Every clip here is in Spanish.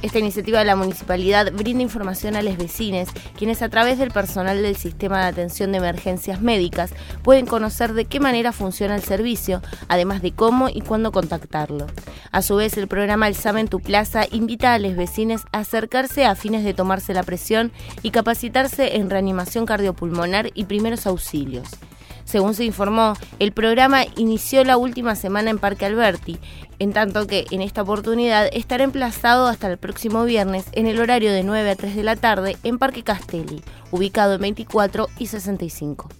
Esta iniciativa de la municipalidad brinda información a los vecinos, quienes a través del personal del sistema de atención de emergencias médicas pueden conocer de qué manera funciona el servicio, además de cómo y cuándo contactarlo. A su vez, el programa El SAM en tu plaza invita a los vecinos a acercarse a fines de tomarse la presión y capacitarse en reanimación cardiopulmonar y primeros auxilios. Según se informó, el programa inició la última semana en Parque Alberti, en tanto que en esta oportunidad estará emplazado hasta el próximo viernes en el horario de 9 a 3 de la tarde en Parque Castelli, ubicado en 24 y 65.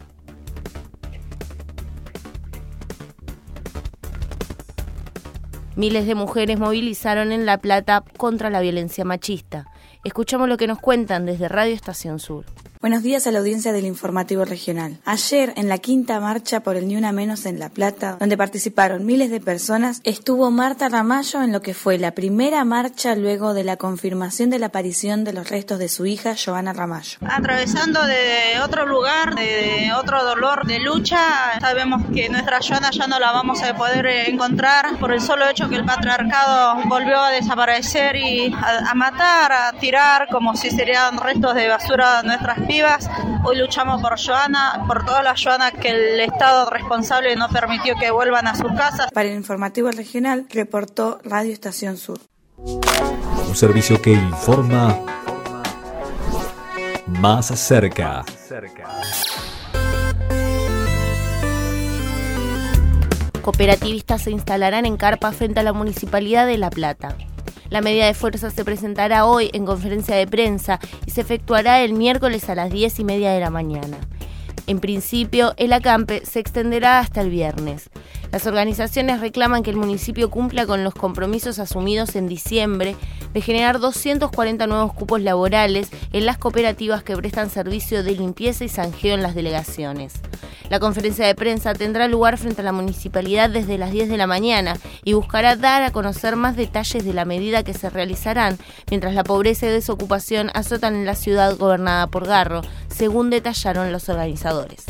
Miles de mujeres movilizaron en La Plata contra la violencia machista. Escuchamos lo que nos cuentan desde Radio Estación Sur. Buenos días a la audiencia del informativo regional. Ayer, en la quinta marcha por el Ni Una Menos en La Plata, donde participaron miles de personas, estuvo Marta Ramallo en lo que fue la primera marcha luego de la confirmación de la aparición de los restos de su hija, Joana Ramallo. Atravesando de otro lugar, de otro dolor, de lucha, sabemos que nuestra Joana ya no la vamos a poder encontrar por el solo hecho que el patriarcado volvió a desaparecer y a, matar, a tirar como si serían restos de basura nuestras vivas. Hoy luchamos por Joana, por todas las Joanas que el Estado responsable no permitió que vuelvan a sus casas. Para el informativo regional, reportó Radio Estación Sur. Un servicio que informa más cerca. Cooperativistas se instalarán en carpa frente a la Municipalidad de La Plata. La medida de fuerza se presentará hoy en conferencia de prensa y se efectuará el miércoles a las 10 y media de la mañana. En principio, el acampe se extenderá hasta el viernes. Las organizaciones reclaman que el municipio cumpla con los compromisos asumidos en diciembre de generar 240 nuevos cupos laborales en las cooperativas que prestan servicio de limpieza y sanjeo en las delegaciones. La conferencia de prensa tendrá lugar frente a la municipalidad desde las 10 de la mañana y buscará dar a conocer más detalles de la medida que se realizarán mientras la pobreza y desocupación azotan en la ciudad gobernada por Garro, según detallaron los organizadores.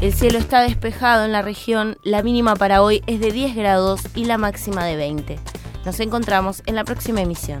El cielo está despejado en la región, la mínima para hoy es de 10 grados y la máxima de 20. Nos encontramos en la próxima emisión.